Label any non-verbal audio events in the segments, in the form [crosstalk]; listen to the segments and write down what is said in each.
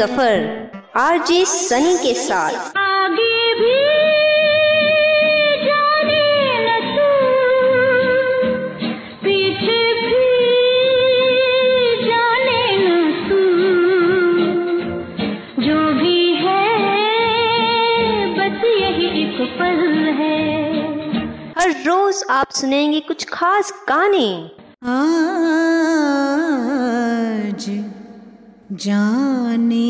सफ़र RJ Sunny के साथ। आगे भी जाने तू पीछे भी जाने तू जो भी है बस यही एक पल है। हर रोज आप सुनेंगे कुछ खास गाने। आज जाने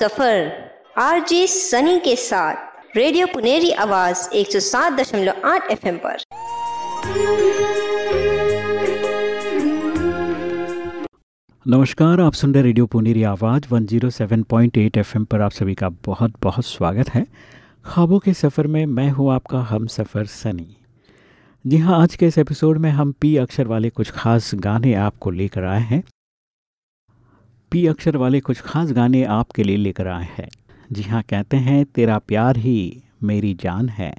सफ़र, आरजे सनी के साथ, रेडियो पुनेरी आवाज़ 107.8 एफएम पर। नमस्कार, आप सुन रहे रेडियो पुनेरी आवाज़ 107.8 एफएम पर। आप सभी का बहुत बहुत स्वागत है। ख्वाबों के सफ़र में मैं हूँ आपका हम सफ़र सनी। जी हाँ, आज के इस एपिसोड में हम पी अक्षर वाले कुछ खास गाने आपको लेकर आए हैं। पी अक्षर वाले कुछ खास गाने आपके लिए लेकर आए हैं। जी हाँ कहते हैं, तेरा प्यार ही मेरी जान है।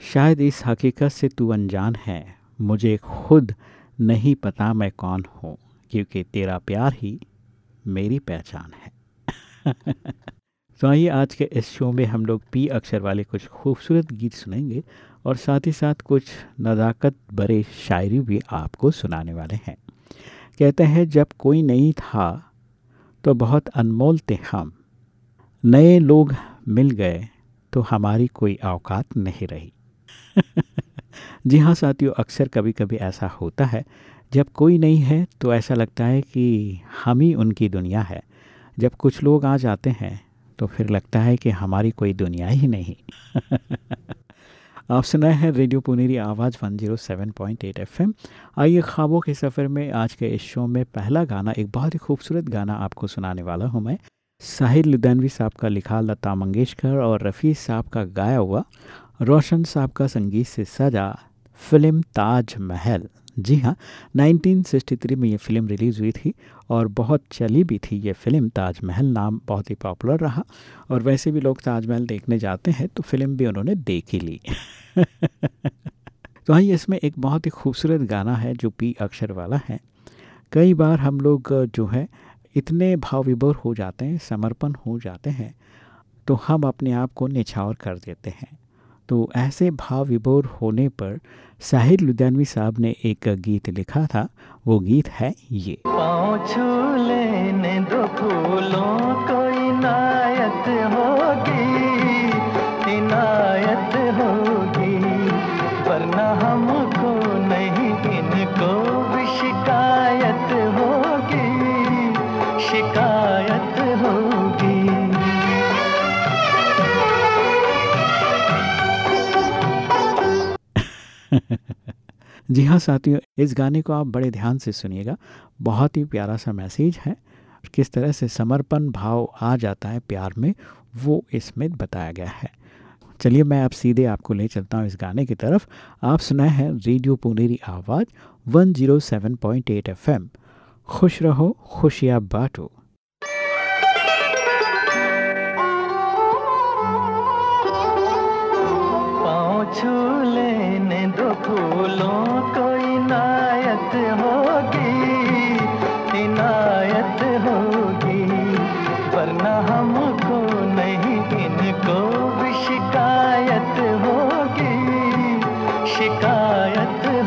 शायद इस हकीकत से तू अनजान है। मुझे खुद नहीं पता मैं कौन हूँ, क्योंकि तेरा प्यार ही मेरी पहचान है। [laughs] तो आइए, आज के इस शो में हम लोग पी अक्षर वाले कुछ खूबसूरत गीत सुनेंगे और साथ ही साथ कुछ नज़ाकत भरे शायरी भी आपको सुनाने वाले हैं। कहते हैं, जब कोई नहीं था तो बहुत अनमोल थे हम। नए लोग मिल गए तो हमारी कोई औकात नहीं रही। [laughs] जी हाँ साथियों, अक्सर कभी कभी ऐसा होता है। जब कोई नहीं है तो ऐसा लगता है कि हम ही उनकी दुनिया है। जब कुछ लोग आ जाते हैं तो फिर लगता है कि हमारी कोई दुनिया ही नहीं। [laughs] आप सुनाए हैं रेडियो पुनेरी आवाज़ 107.8 एफएम। आइए ख्वाबों के सफ़र में आज के इस शो में पहला गाना, एक बहुत ही खूबसूरत गाना आपको सुनाने वाला हूँ मैं। साहिर लुधियानवी साहब का लिखा लता मंगेशकर और रफ़ी साहब का गाया हुआ रोशन साहब का संगीत से सजा फ़िल्म ताज महल जी हाँ 1963 में ये फ़िल्म रिलीज़ हुई थी और बहुत चली भी थी ये फ़िल्म, ताजमहल नाम बहुत ही पॉपुलर रहा। और वैसे भी लोग ताजमहल देखने जाते हैं तो फ़िल्म भी उन्होंने देख ही ली। [laughs] तो आइए इसमें एक बहुत ही खूबसूरत गाना है जो पी अक्षर वाला है। कई बार हम लोग जो है, इतने भाव विभोर हो जाते हैं, समर्पण हो जाते हैं तो हम अपने आप को निछावर कर देते हैं। तो ऐसे भाव विभोर होने पर साहिर लुधियानवी साहब ने एक गीत लिखा था, वो गीत है ये। छू लेने दो फूलों को इनायत होगी इनायत होगी। वरना हमको नहीं, इनको भी शिकायत होगी शिकायत होगी। [laughs] जी हाँ साथियों, इस गाने को आप बड़े ध्यान से सुनिएगा। बहुत ही प्यारा सा मैसेज है। किस तरह से समर्पण भाव आ जाता है प्यार में, वो इसमें बताया गया है। चलिए मैं अब सीधे आपको ले चलता हूँ इस गाने की तरफ़। आप सुनाए हैं रेडियो पुनेरी आवाज़ 107.8 एफएम। खुश रहो, खुशियाँ बांटो। छू लेने दो फूलों शिकायत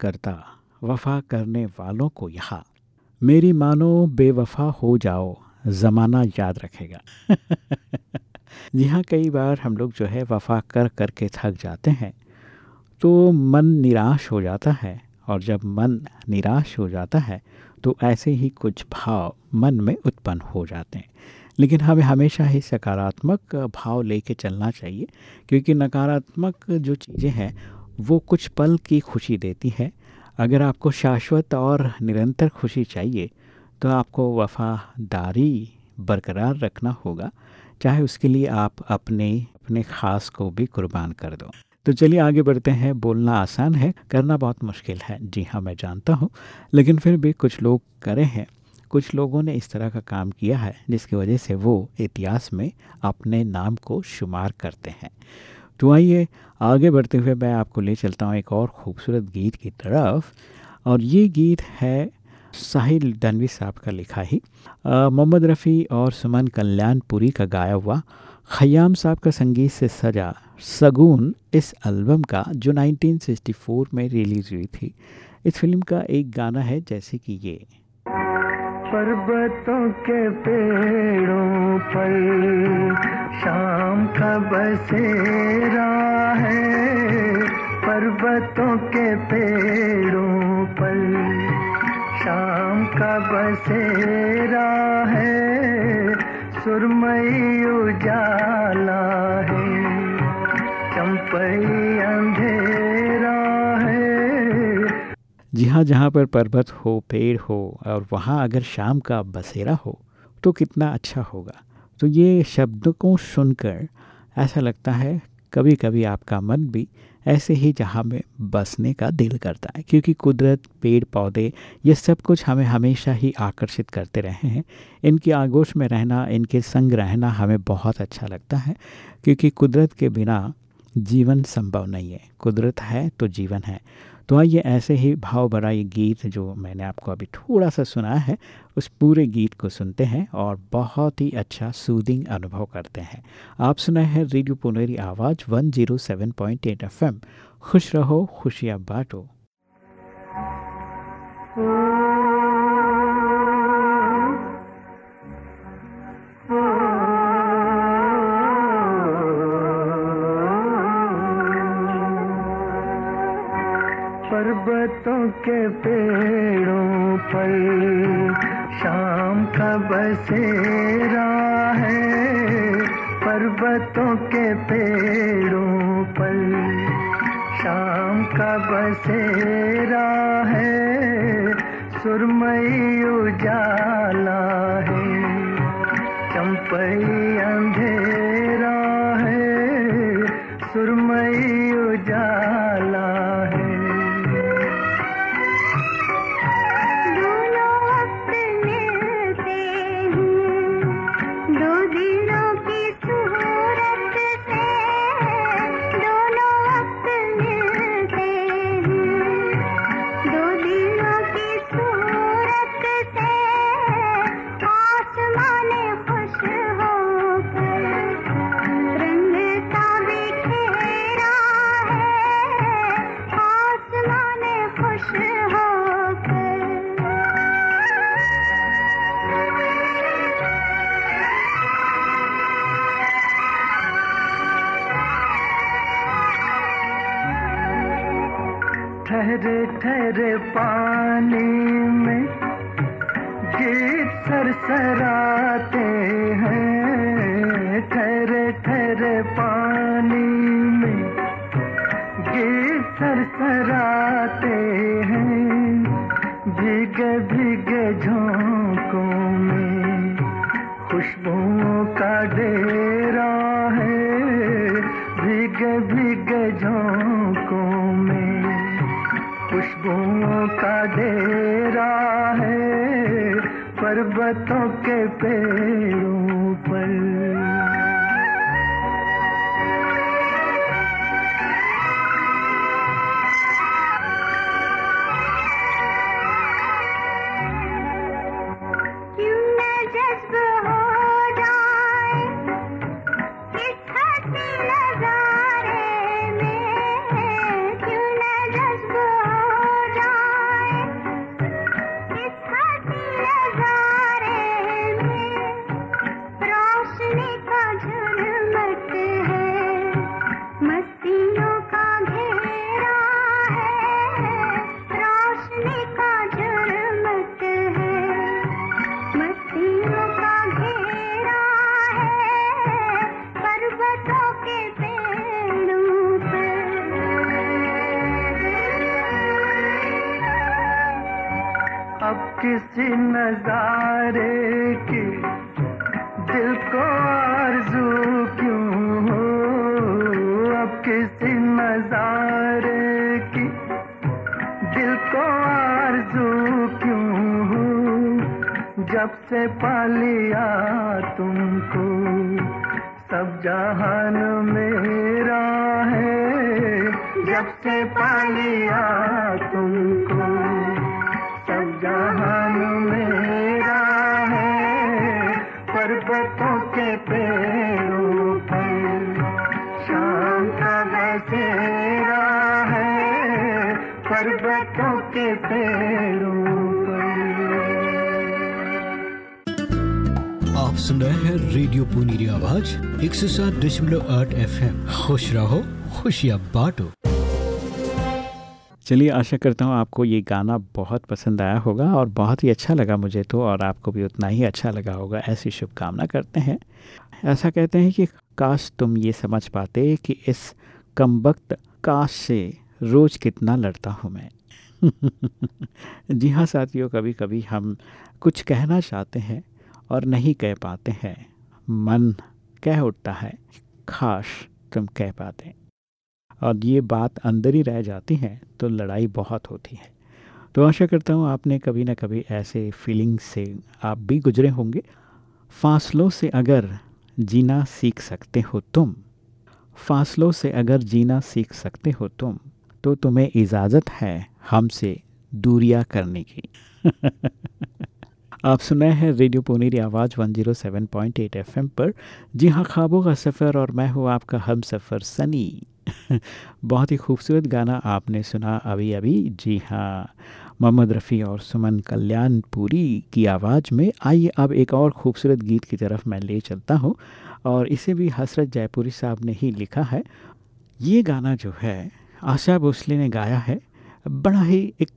करता, वफा करने वालों को यहाँ। मेरी मानो, बेवफा हो जाओ, ज़माना याद रखेगा। [laughs] जी हाँ कई बार हम लोग जो है वफा कर कर के थक जाते हैं तो मन निराश हो जाता है, और जब मन निराश हो जाता है तो ऐसे ही कुछ भाव मन में उत्पन्न हो जाते हैं। लेकिन हमें हमेशा ही सकारात्मक भाव लेके चलना चाहिए, क्योंकि नकारात्मक जो चीज़ें हैं वो कुछ पल की खुशी देती है। अगर आपको शाश्वत और निरंतर खुशी चाहिए तो आपको वफादारी बरकरार रखना होगा। चाहे उसके लिए आप अपने अपने ख़ास को भी कुर्बान कर दो। तो चलिए आगे बढ़ते हैं। बोलना आसान है, करना बहुत मुश्किल है। जी हाँ मैं जानता हूँ। लेकिन फिर भी कुछ लोग करे हैं। कुछ लोगों ने इस तरह का काम किया है, जिसकी वजह से वो इतिहास में अपने नाम को शुमार करते हैं। तो आइए, आगे बढ़ते हुए मैं आपको ले चलता हूँ एक और खूबसूरत गीत की तरफ़। और ये गीत है साहिल दनवी साहब का लिखा ही। मोहम्मद रफ़ी और सुमन कल्याणपुरी का गाया हुआ खयाम साहब का संगीत से सजा सगुन इस एल्बम का, जो 1964 में रिलीज़ हुई थी। इस फ़िल्म का एक गाना है जैसे कि ये। पर्वतों के पेड़ों पर शाम का बसेरा है। पर्वतों के पेड़ों पर शाम का बसेरा है। सुरमई उजाला है, चंपई अंधेरा है जी हाँ जहाँ पर पर्वत हो, पेड़ हो और वहाँ अगर शाम का बसेरा हो तो कितना अच्छा होगा। तो ये शब्द को सुनकर ऐसा लगता है कभी कभी आपका मन भी ऐसे ही जहाँ में बसने का दिल करता है, क्योंकि कुदरत पेड़ पौधे ये सब कुछ हमें हमेशा ही आकर्षित करते रहे हैं। इनकी आगोश में रहना, इनके संग रहना हमें बहुत अच्छा लगता है, क्योंकि कुदरत के बिना जीवन संभव नहीं है। कुदरत है तो जीवन है। तो आइए ऐसे ही भाव भरा ये गीत जो मैंने आपको अभी थोड़ा सा सुनाया है, उस पूरे गीत को सुनते हैं और बहुत ही अच्छा सूदिंग अनुभव करते हैं। आप सुना है रेडियो पुनेरी आवाज़ 107.8 एफएम खुश रहो, खुशियाँ बांटो। पर्वतों के पेड़ों पर शाम का बसेरा है। पर्वतों के पेड़ों पर शाम का बसेरा है। सुरमई उजाला है, चंपई ಮರೆ ಪಾ किसी नजारे की दिल को आरज़ू क्यों हो? अब किसी नजारे की दिल को आरज़ू क्यों हो? जब से पा लिया तुमको, सब जहान मेरा है। जब से रहे हैं रेडियो पुनीरी आवाज़ एक सौ सात दशमलव आठ एफ़ खुश रहो, खुशियाँ बांटो। चलिए, आशा करता हूँ आपको ये गाना बहुत पसंद आया होगा और बहुत ही अच्छा लगा मुझे तो और आपको भी उतना ही अच्छा लगा होगा। ऐसी शुभकामना करते हैं। ऐसा कहते हैं कि काश तुम ये समझ पाते कि इस कम वक्त काश से रोज़ कितना लड़ता हूँ मैं। [laughs] जी हाँ साथियों कभी कभी हम कुछ कहना चाहते हैं और नहीं कह पाते हैं। मन कह उठता है खाश तुम कह पाते और ये बात अंदर ही रह जाती है तो लड़ाई बहुत होती है। तो आशा करता हूँ आपने कभी ना कभी ऐसे फीलिंग्स से आप भी गुजरे होंगे। फासलों से अगर जीना सीख सकते हो तुम, फासलों से अगर जीना सीख सकते हो तुम तो तुम्हें इजाज़त है हमसे दूरियाँ करने की। [laughs] आप सुन हैं radio Puneri Awaaz one zero seven point 107.8 FM पर। जी हाँ ख्वाबों का सफ़र और मैं हूँ आपका हम सफ़र सनी। [laughs] बहुत ही खूबसूरत गाना आपने सुना अभी अभी। जी हाँ मोहम्मद रफ़ी और सुमन कल्याणपुरी की आवाज़ में। आइए अब एक और खूबसूरत गीत की तरफ़ मैं ले चलता हूँ और इसे भी हसरत जयपुरी साहब ने ही लिखा है। ये गाना जो है, आशा भोसले ने गाया है। बड़ा ही एक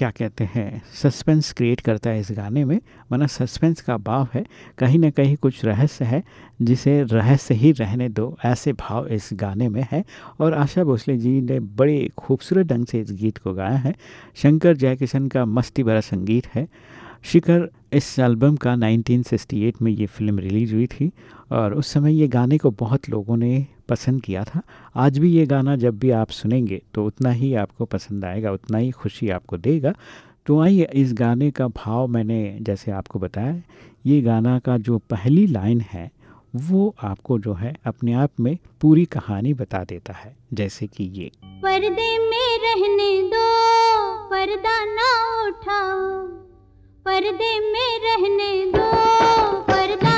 क्या कहते हैं सस्पेंस क्रिएट करता है इस गाने में। माना सस्पेंस का भाव है, कहीं ना कहीं कुछ रहस्य है, जिसे रहस्य ही रहने दो, ऐसे भाव इस गाने में है। और आशा भोसले जी ने बड़े खूबसूरत ढंग से इस गीत को गाया है। शंकर जयकिशन का मस्ती भरा संगीत है। शिखर इस एल्बम का 1968 में ये फ़िल्म रिलीज़ हुई थी। और उस समय ये गाने को बहुत लोगों ने पसंद किया था। आज भी ये गाना जब भी आप सुनेंगे तो उतना ही आपको पसंद आएगा, उतना ही खुशी आपको देगा। तो आइए, इस गाने का भाव मैंने, जैसे आपको बताया, ये गाना का जो पहली लाइन है, वो आपको जो है, अपने आप में पूरी कहानी बता देता है, जैसे कि ये। पर्दे में रहने दो, पर्दा ना उठाओ। पर्दे में रहने दो, पर्दा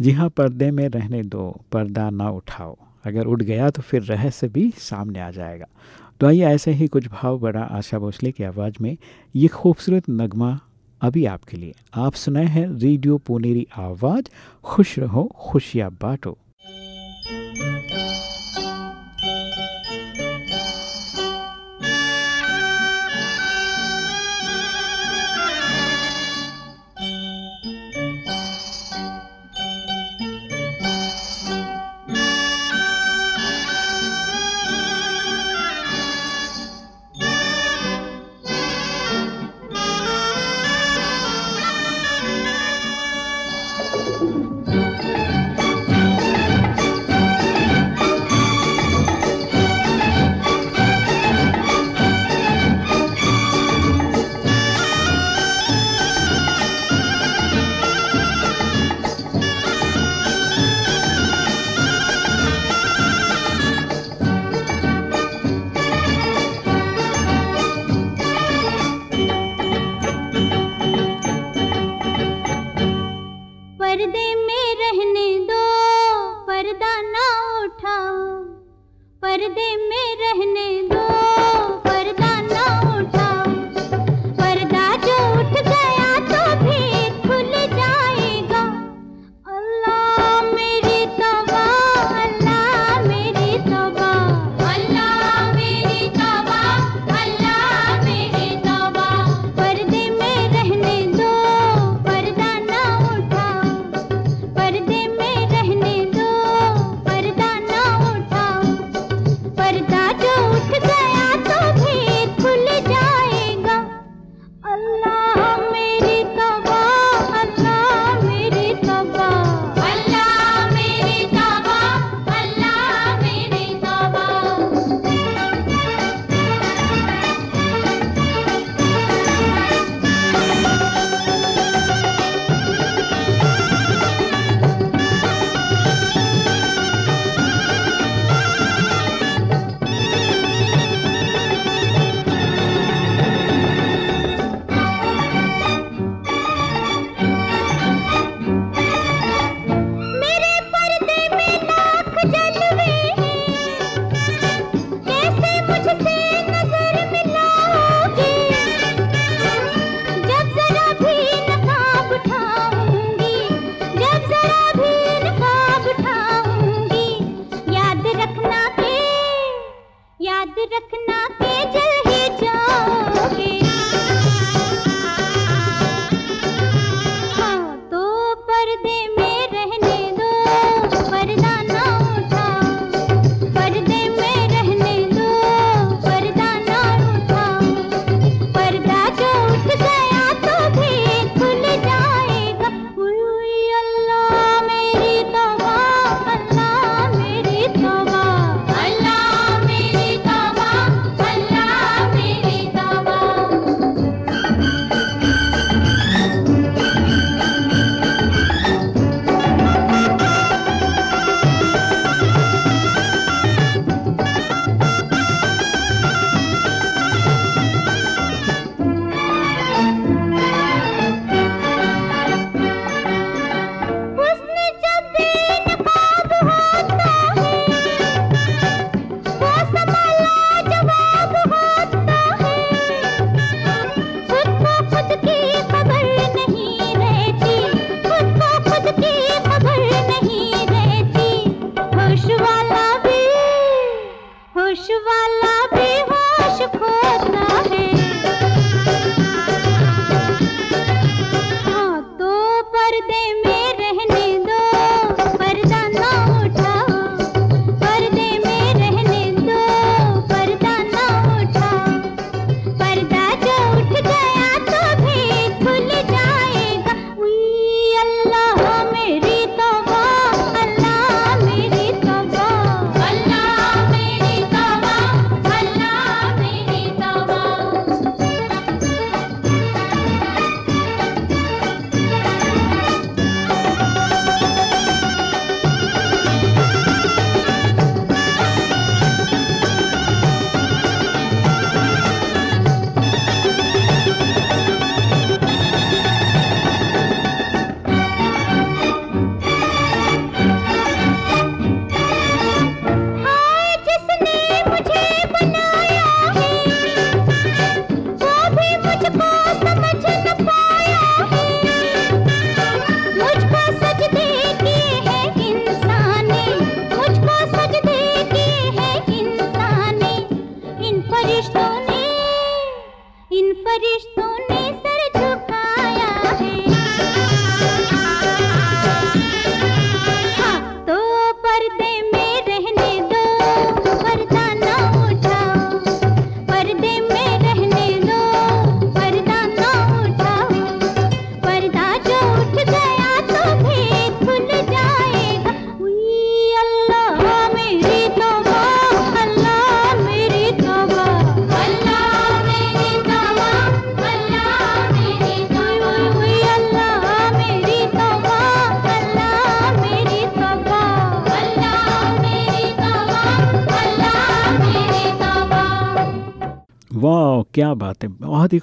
जी हाँ पर्दे में रहने दो, पर्दा ना उठाओ। अगर उठ गया तो फिर रहस्य भी सामने आ जाएगा। तो आइए, ऐसे ही कुछ भाव बड़ा आशा भोसले की आवाज़ में ये खूबसूरत नगमा अभी आपके लिए। आप सुनाए हैं रेडियो पुनेरी आवाज़, खुश रहो, खुशियाँ बांटो।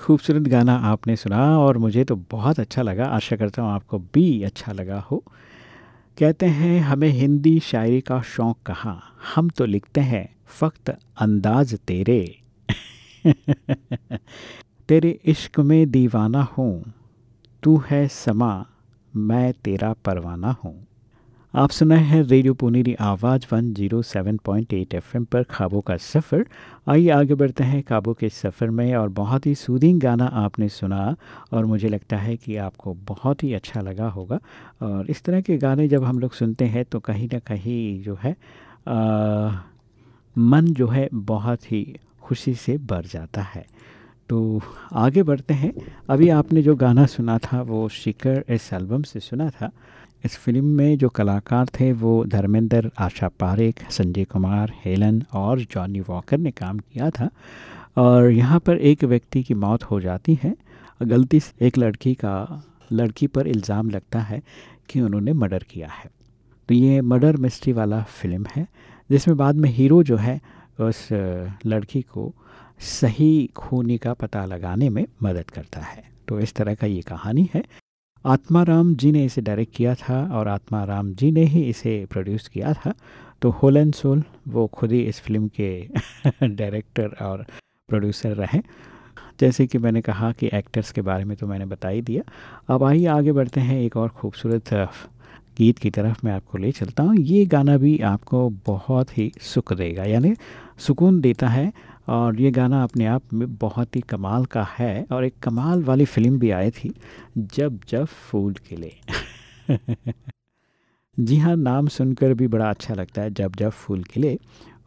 खूबसूरत गाना आपने सुना और मुझे तो बहुत अच्छा लगा। आशा करता हूँ आपको भी अच्छा लगा हो। कहते हैं, हमें हिंदी शायरी का शौक़ कहाँ? हम तो लिखते हैं, फ़क्त अंदाज तेरे। [laughs] तेरे इश्क में दीवाना हूँ, तू है समा, मैं तेरा परवाना हूँ। आप सुना है radio Puneri Awaaz one zero seven point 107.8 FM पर खाबों का सफ़र। आइए आगे बढ़ते हैं खाबों के सफ़र में और बहुत ही सूदिंग गाना आपने सुना और मुझे लगता है कि आपको बहुत ही अच्छा लगा होगा। और इस तरह के गाने जब हम लोग सुनते हैं तो कहीं ना कहीं जो है आ, मन जो है बहुत ही खुशी से भर जाता है। तो आगे बढ़ते हैं। अभी आपने जो गाना सुना था वो शिकर इस एल्बम से सुना था। इस फ़िल्म में जो कलाकार थे वो धर्मेंद्र आशा पारेख, संजय कुमार, हेलन और जॉनी वॉकर ने काम किया था। और यहाँ पर एक व्यक्ति की मौत हो जाती है। गलती से एक लड़की का, लड़की पर इल्ज़ाम लगता है कि उन्होंने मर्डर किया है। तो ये मर्डर मिस्ट्री वाला फ़िल्म है, जिसमें बाद में हीरो जो है, उस लड़की को सही खूनी का पता लगाने में मदद करता है। तो इस तरह का ये कहानी है। आत्माराम जी ने इसे डायरेक्ट किया था और आत्माराम जी ने ही इसे प्रोड्यूस किया था। तो होल एंड सोल वो खुद ही इस फ़िल्म के [laughs] डायरेक्टर और प्रोड्यूसर रहे। जैसे कि मैंने कहा कि एक्टर्स के बारे में तो मैंने बता ही दिया। अब आइए आगे बढ़ते हैं एक और खूबसूरत गीत की तरफ़ मैं आपको ले चलता हूँ। ये गाना भी आपको बहुत ही सुख देगा, यानी सुकून देता है। और ये गाना अपने आप में बहुत ही कमाल का है और एक कमाल वाली फ़िल्म भी आई थी, जब जब फूल खिले [laughs] जी हाँ नाम सुनकर भी बड़ा अच्छा लगता है, जब जब फूल खिले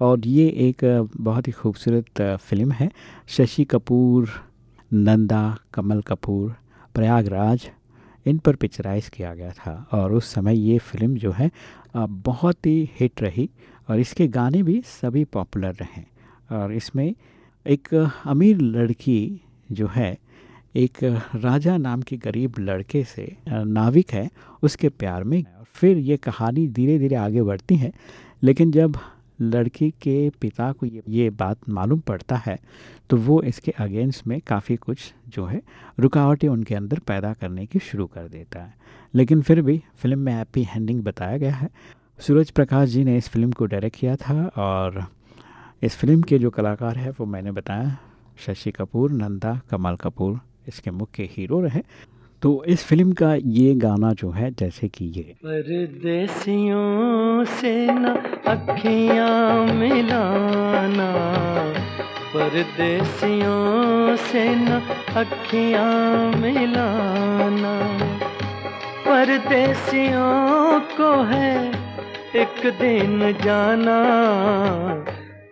और ये एक बहुत ही खूबसूरत फ़िल्म है, शशि कपूर, नंदा, कमल कपूर, प्रयागराज, इन पर पिक्चराइज किया गया था। और उस समय ये फ़िल्म जो है बहुत ही हिट रही और इसके गाने भी सभी पॉपुलर रहे। और इसमें एक अमीर लड़की जो है, एक राजा नाम के गरीब लड़के से नाविक है, उसके प्यार में फिर ये कहानी धीरे धीरे आगे बढ़ती है, लेकिन जब लड़की के पिता को ये ये बात मालूम पड़ता है तो वो इसके अगेंस्ट में काफ़ी कुछ जो है, रुकावटें उनके अंदर पैदा करने की शुरू कर देता है। लेकिन फिर भी फ़िल्म में हैप्पी हैंडिंग बताया गया है। सूरज प्रकाश जी ने इस फ़िल्म को डायरेक्ट किया था और इस फ़िल्म के जो कलाकार हैं, वो मैंने बताया, शशि कपूर, नंदा, कमल कपूर, इसके मुख्य हीरो रहे। तो इस फ़िल्म का ये गाना जो है, जैसे कि ये। परदेसियों से न अखियाँ मिलाना, परदेसियों से न अखियाँ मिलाना। परदेसियों को है एक दिन जाना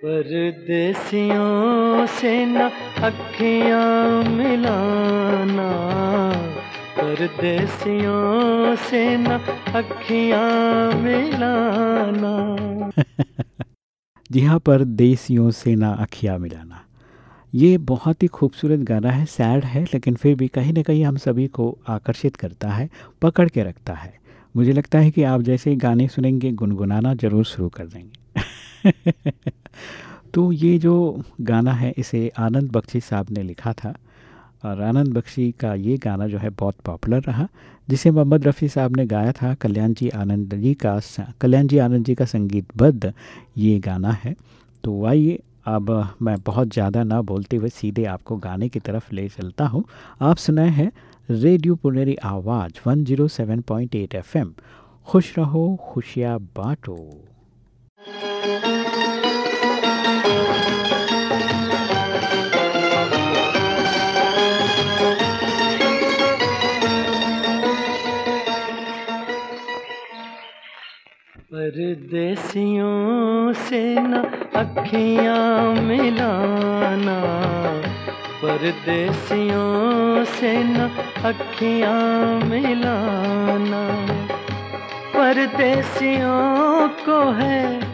परदेसियों से न अखियाँ मिलाना। परदेसियों से न अखियाँ मिलाना। [laughs] जी हाँ परदेसियों से ना अखियाँ मिलाना। ये बहुत ही खूबसूरत गाना है, सैड है, लेकिन फिर भी कहीं ना कहीं हम सभी को आकर्षित करता है, पकड़ के रखता है। मुझे लगता है कि आप जैसे गाने सुनेंगे, गुनगुनाना ज़रूर शुरू कर देंगे। [laughs] तो ये जो गाना है, इसे आनंद बख्शी साहब ने लिखा था और आनंद बख्शी का ये गाना जो है बहुत पॉपुलर रहा, जिसे मोहम्मद रफ़ी साहब ने गाया था, कल्याण जी आनंद जी का कल्याण जी आनंद जी का संगीतबद्ध ये गाना है। तो आइए, अब मैं बहुत ज़्यादा ना बोलते हुए सीधे आपको गाने की तरफ़ ले चलता हूँ। आप सुनाए हैं रेडियो पुनेरी आवाज़ 107.8 एफएम खुश रहो, खुशियाँ बांटो। परदेसियों से न अखियाँ मिलाना। परदेसियों से न अखियाँ मिलाना। परदेसियों को है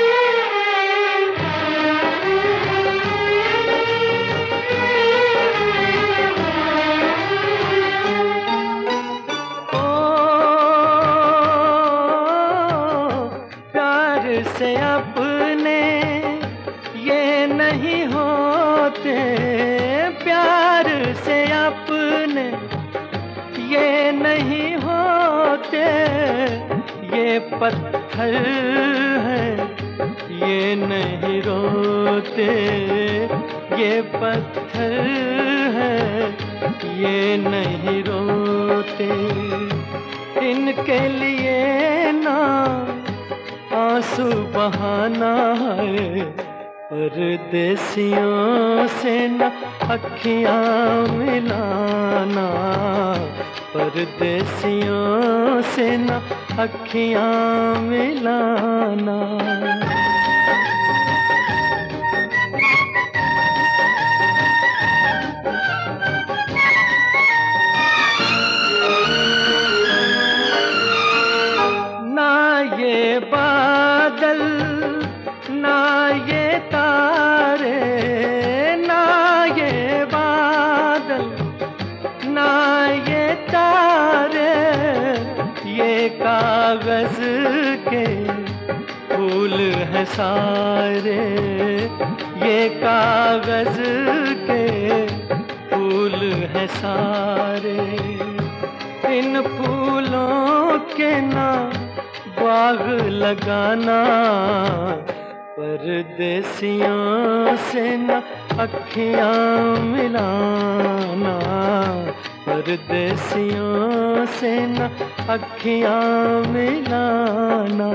से अपने ये नहीं होते। प्यार से अपने ये नहीं होते। ये पत्थर है, ये नहीं रोते। ये पत्थर है, ये नहीं रोते। इनके लिए आँसू बहाना है परदेसियों से न अखियाँ मिलाना। परदेसियों से न अखियाँ मिलाना। सारे ये कागज़ के फूल हैं सारे। इन फूलों के ना बाग लगाना, परदेसियों से न अखियाँ मिलाना, परदेसियों से न अखियाँ मिलाना।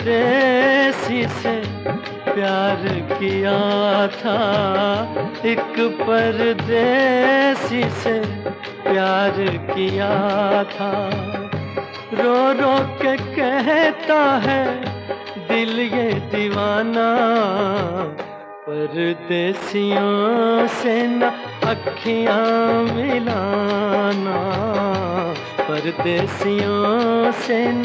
परदेसी से प्यार किया था। एक परदेसी से प्यार किया था। रो रो के कहता है, दिल ये दीवाना। परदेसियों से न अखियाँ मिलाना। परदेसियों से न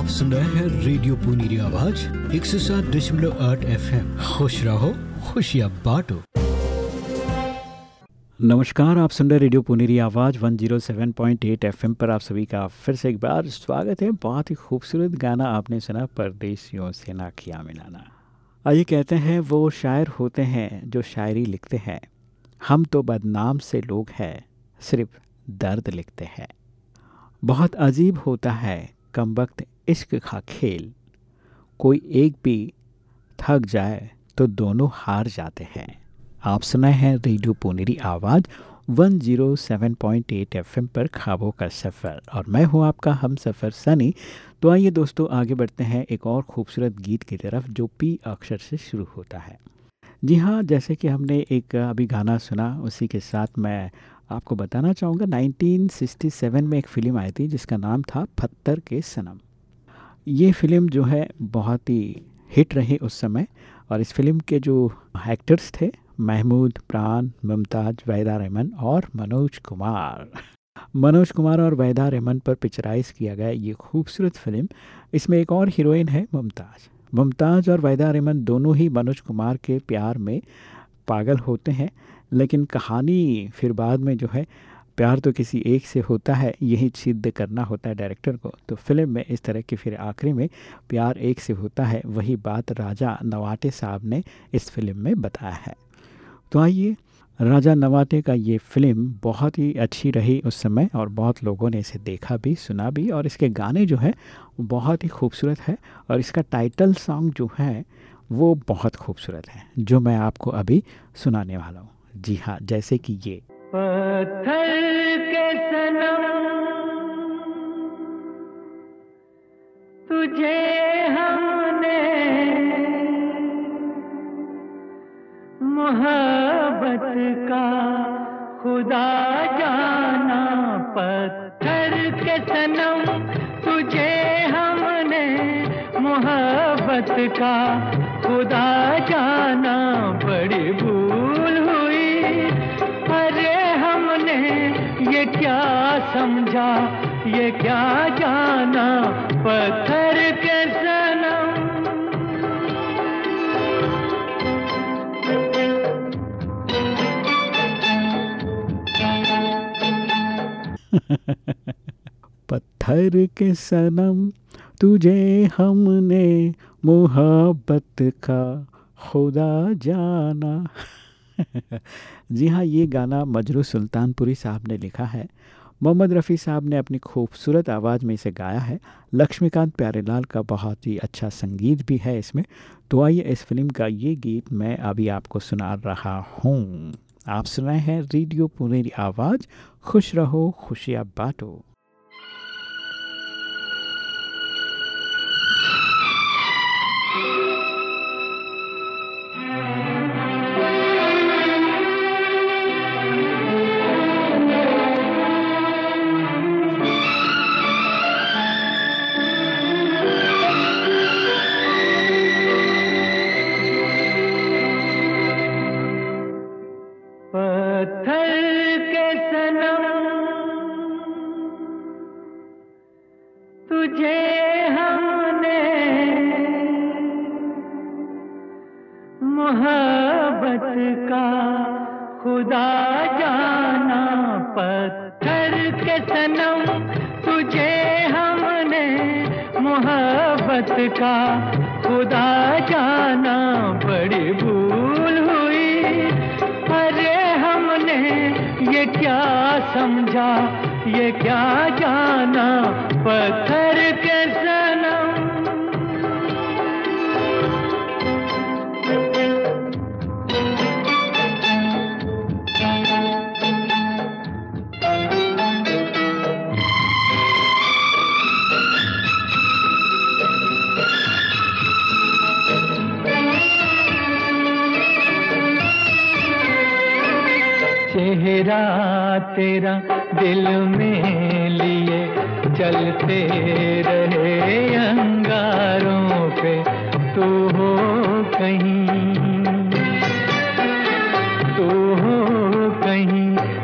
आप सुन रहे हैं रेडियो पुनीरी आवाज़, एक सौ सात दशमलव आठ एफ़ एम खुश रहो, खुशियाँ बांटो। नमस्कार, आप सुन रहे रेडियो पुनेरी आवाज़ 107.8 एफएम पर आप सभी का फिर से एक बार स्वागत है। बहुत ही खूबसूरत गाना आपने सुना परदेसियों से ना किया मिलाना। आइए कहते हैं, वो शायर होते हैं जो शायरी लिखते हैं। हम तो बदनाम से लोग हैं, सिर्फ़ दर्द लिखते हैं। बहुत अजीब होता है, कम वक्त इश्क का खेल। कोई एक भी थक जाए तो दोनों हार जाते हैं। आप सुनाए हैं रेडियो पुनेरी आवाज़ 107.8 एफएम पर खाबों का सफ़र। और मैं हूँ आपका हम सफ़र सनी। तो आइए दोस्तों, आगे बढ़ते हैं एक और खूबसूरत गीत की तरफ़, जो पी अक्षर से शुरू होता है। जी हाँ जैसे कि हमने एक अभी गाना सुना, उसी के साथ मैं आपको बताना चाहूँगा 1967 में एक फ़िल्म आई थी, जिसका नाम था पत्थर के सनम। ये फ़िल्म जो है बहुत ही हिट रही उस समय और इस फ़िल्म के जो एक्टर्स थे, महमूद, प्राण, मुमताज़, वैदा रहमान और मनोज कुमार। मनोज कुमार और वैदा रहमन पर पिक्चराइज किया गया ये खूबसूरत फ़िल्म। इसमें एक और हीरोइन है मुमताज़। मुमताज़ और वैदा रहमन दोनों ही मनोज कुमार के प्यार में पागल होते हैं, लेकिन कहानी फिर बाद में जो है प्यार तो किसी एक से होता है, यही सिद्ध करना होता है डायरेक्टर को। तो फ़िल्म में इस तरह की फिर आखिरी में प्यार एक से होता है, वही बात राजा नवाटे साहब ने इस फ़िल्म में बताया है। तो आइए, राजा नवाटे का ये फ़िल्म बहुत ही अच्छी रही उस समय और बहुत लोगों ने इसे देखा भी, सुना भी और इसके गाने जो है बहुत ही खूबसूरत है और इसका टाइटल सॉन्ग जो है वो बहुत खूबसूरत है, जो मैं आपको अभी सुनाने वाला हूँ। जी हाँ जैसे कि ये। पत्थर के सनम। तुझे हमने मोहब्बत का खुदा जाना। पत्थर के सनम, तुझे हमने मोहब्बत का खुदा जाना। बड़ी भू ये क्या समझा, ये क्या जाना, पत्थर के सनम पत्थर के सनम, तुझे हमने मोहब्बत का खुदा जाना। [laughs] जी हाँ ये गाना मजरू सुल्तानपुरी साहब ने लिखा है। मोहम्मद रफ़ी साहब ने अपनी खूबसूरत आवाज़ में इसे गाया है। लक्ष्मीकांत प्यारेलाल का बहुत ही अच्छा संगीत भी है इसमें। तो आइए इस फ़िल्म का ये गीत मैं अभी आपको सुना रहा हूँ। आप सुनाए हैं रेडियो पुनेरी आवाज़। खुश रहो, खुशियाँ बांटो।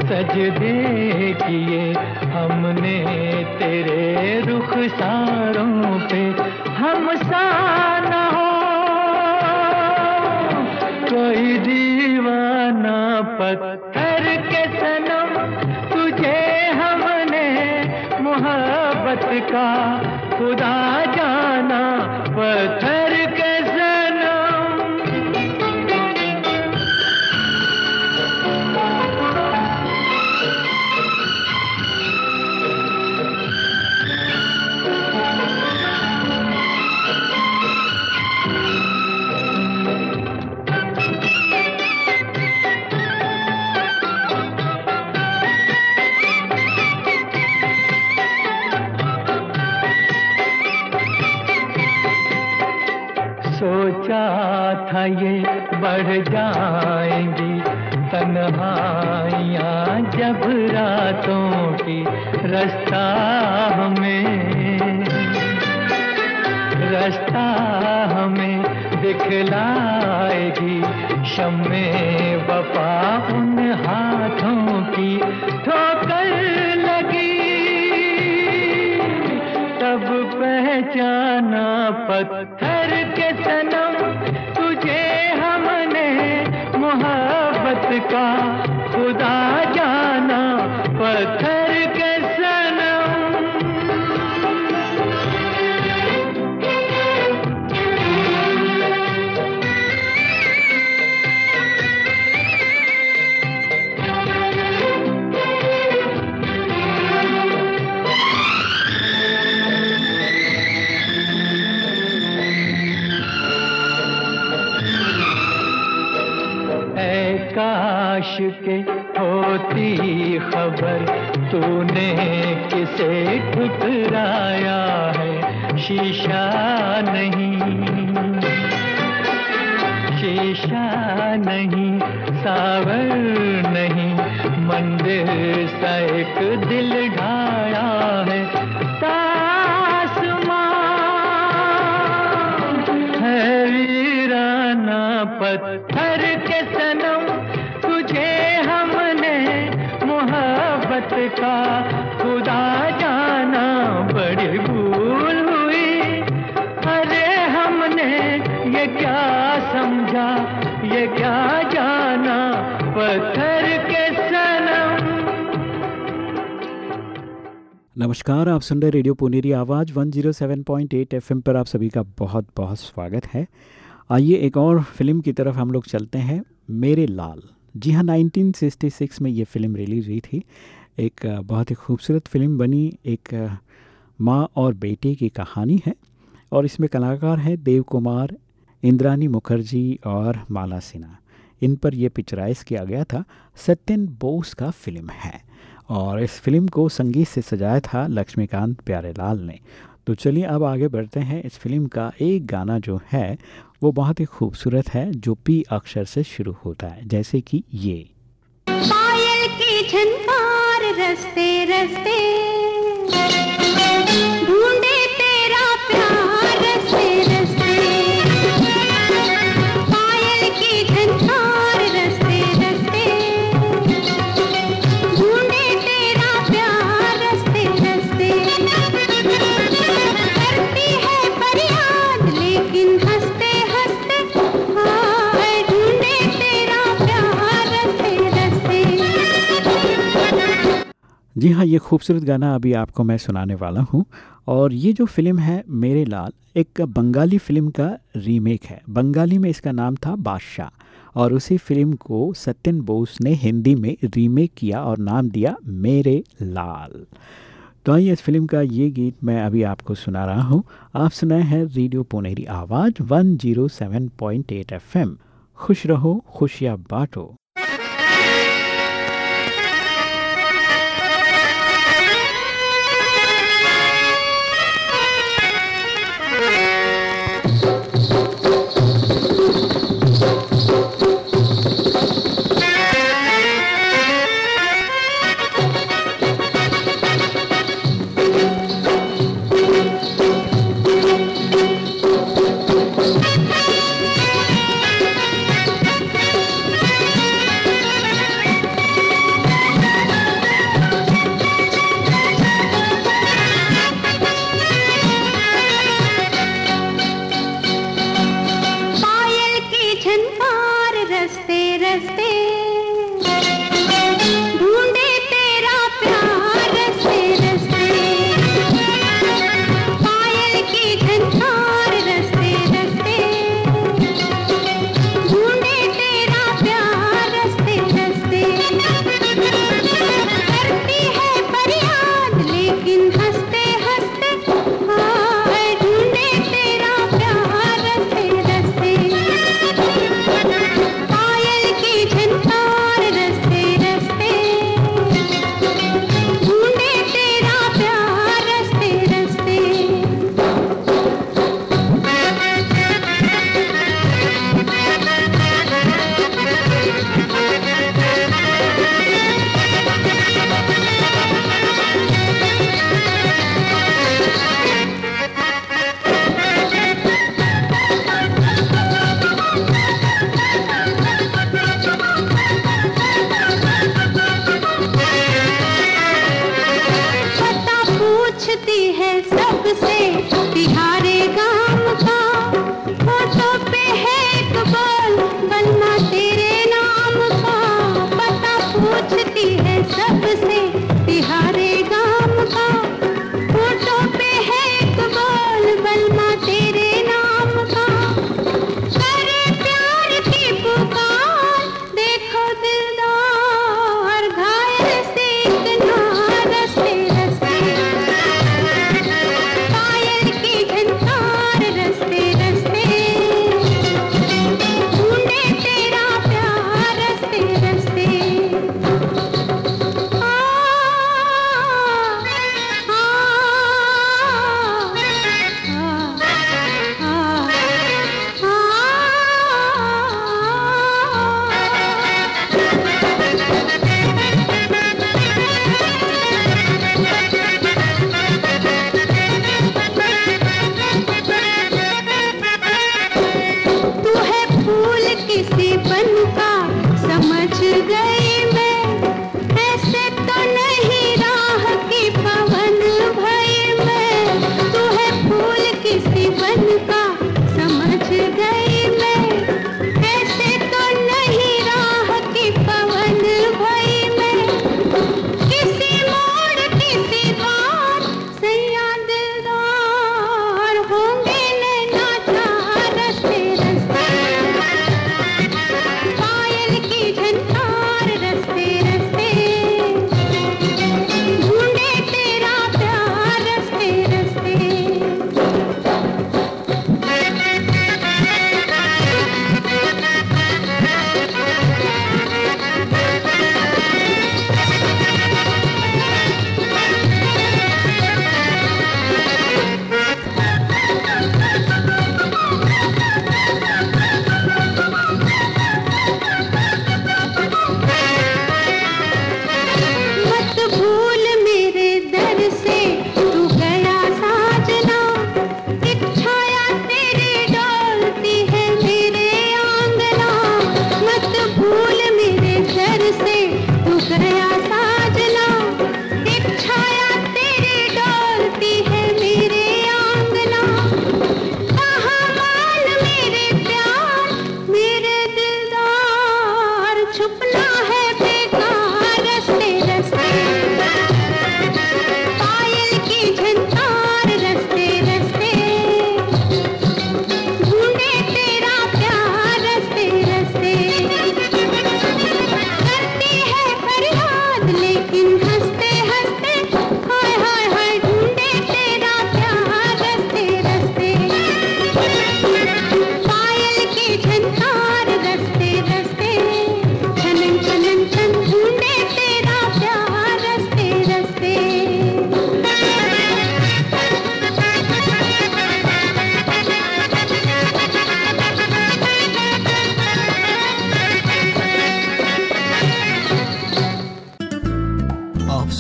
सजदे किए हमने तेरे रुख सारों पे। हम साना हो, कोई दीवाना पत्थर के सनम, तुझे हमने मोहब्बत का खुदा जाना पत्थर। ये बढ़ जाएँगी तन्हाइयाँ जब रातों की रास्ता हमें रास्ता हमें दिखलाएगी शम्मे वफा उन हाथों की ठोकर लगी। तब पहचाना पत्थर के सनम का खुदा जाना पत्थर आप सुन रहे रेडियो पुनेरी आवाज़ 107.8 एफएम पर आप सभी का बहुत बहुत स्वागत है। आइए एक और फ़िल्म की तरफ़ हम लोग चलते हैं, मेरे लाल। जी हाँ 1966 में ये फ़िल्म रिलीज़ हुई थी। एक बहुत ही खूबसूरत फ़िल्म बनी, एक माँ और बेटे की कहानी है और इसमें कलाकार हैं देव कुमार इंद्रानी मुखर्जी और माला सिन्हा। इन पर यह पिक्चराइज किया गया था। सत्यन बोस का फ़िल्म है। और इस फ़िल्म को संगीत से सजाया था लक्ष्मीकांत प्यारेलाल ने। तो चलिए अब आगे बढ़ते हैं। इस फ़िल्म का एक गाना जो है, वो बहुत ही खूबसूरत है, जो पी अक्षर से शुरू होता है, जैसे कि ये। पायल की रस्ते रस्ते जी हाँ ये खूबसूरत गाना अभी आपको मैं सुनाने वाला हूँ। और ये जो फ़िल्म है, मेरे लाल, एक बंगाली फ़िल्म का रीमेक है। बंगाली में इसका नाम था बादशाह। और उसी फ़िल्म को सत्यन बोस ने हिंदी में रीमेक किया और नाम दिया मेरे लाल। तो आइए इस फ़िल्म का ये गीत मैं अभी आपको सुना रहा हूँ। आप सुनाए हैं रेडियो पुनेरी आवाज़ 107.8 एफएम। खुश रहो, खुशियाँ बांटो।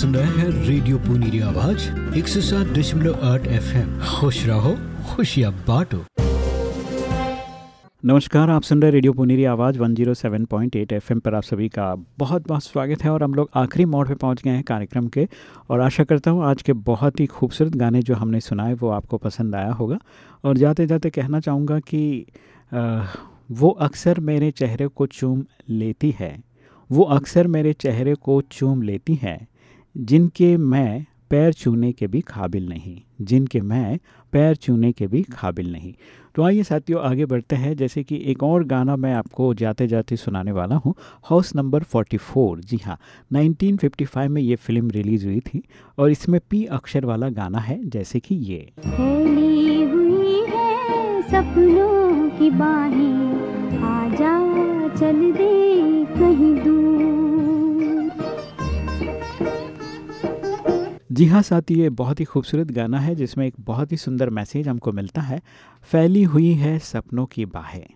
रहे हैं रेडियो पुनीरी आवाज़ एक सौ सात दशमलव आठ एफ़ एम खुश रहो खुशियाँ बांटो। नमस्कार आप सुन रहे रेडियो पुनीरी आवाज़ 107.8 एफएम पर आप सभी का बहुत बहुत स्वागत है और हम लोग आखिरी मोड़ पे पहुँच गए हैं कार्यक्रम के। और आशा करता हूँ आज के बहुत ही खूबसूरत गाने जो हमने सुनाए वो आपको पसंद आया होगा। और जाते जाते कहना चाहूँगा कि आ, वो अक्सर मेरे चेहरे को चूम लेती है। वो अक्सर मेरे चेहरे को चूम लेती है। जिनके मैं पैर छूने के भी काबिल नहीं, जिनके मैं पैर छूने के भी काबिल नहीं। तो आइए साथियों, आगे बढ़ते हैं। जैसे कि एक और गाना मैं आपको जाते जाते सुनाने वाला हूँ, हाउस नंबर 44 जी हाँ 1955 में ये फ़िल्म रिलीज़ हुई थी और इसमें पी अक्षर वाला गाना है, जैसे कि ये। सपनों की बाहें, आजा चल दे जी हाँ साथी ये बहुत ही खूबसूरत गाना है जिसमें एक बहुत ही सुंदर मैसेज हमको मिलता है, फैली हुई है सपनों की बाहें।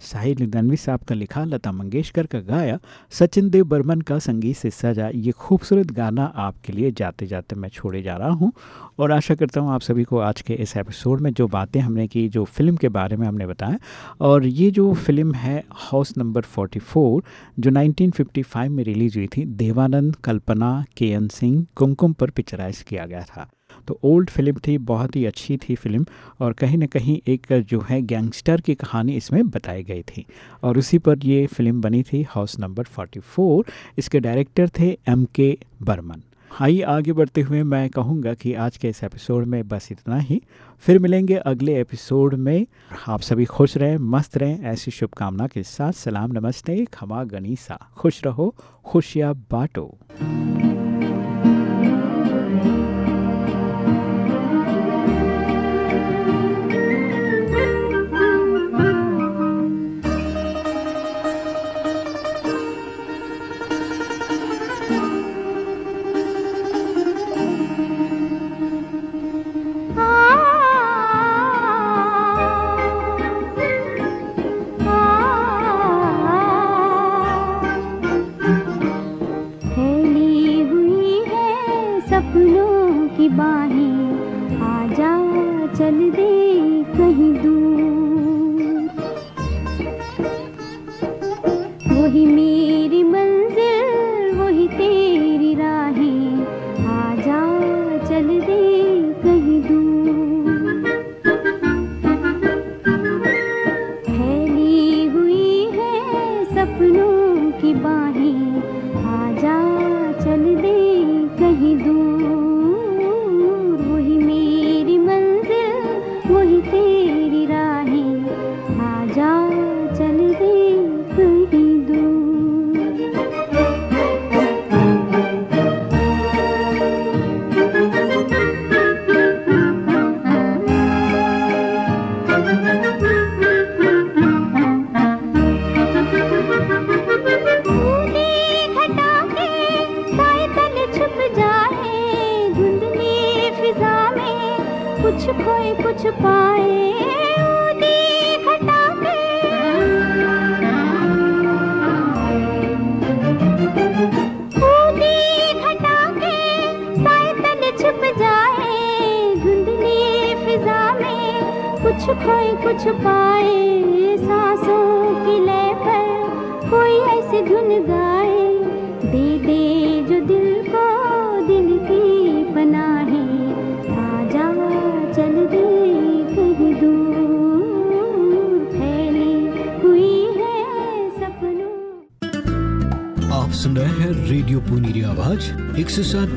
साहिल नदनवी साहब का लिखा लता मंगेशकर का गाया सचिन देव बर्मन का संगीत से सजा, ये खूबसूरत गाना आपके लिए जाते जाते मैं छोड़े जा रहा हूँ। और आशा करता हूँ आप सभी को आज के इस एपिसोड में जो बातें हमने की, जो फ़िल्म के बारे में हमने बताया, और ये जो फ़िल्म है हाउस नंबर 44 जो 1955 में रिलीज़ हुई थी, देवानंद कल्पना, के सिंह, कुमकुम पर पिक्चराइज किया गया था। तो ओल्ड फ़िल्म थी, बहुत ही अच्छी थी फ़िल्म और कहीं ना कहीं एक जो है गैंगस्टर की कहानी इसमें बताई गई थी और उसी पर ये फ़िल्म बनी थी, हाउस नंबर 44 इसके डायरेक्टर थे एम के बर्मन। आइए आगे बढ़ते हुए मैं कहूँगा कि आज के इस एपिसोड में बस इतना ही। फिर मिलेंगे अगले एपिसोड में। आप सभी खुश रहें, मस्त रहें, ऐसी शुभकामना के साथ। सलाम, नमस्ते, खमा गनीसा। खुश रहो, खुशियाँ बांटो।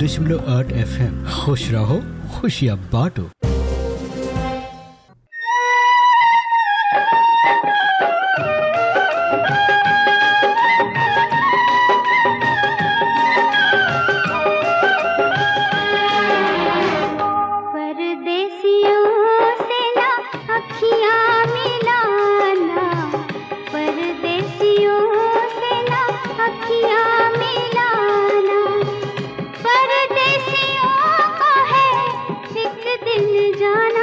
दशमलव आठ एफ़ खुश रहो खुशियाँ बांटो। मिल जाना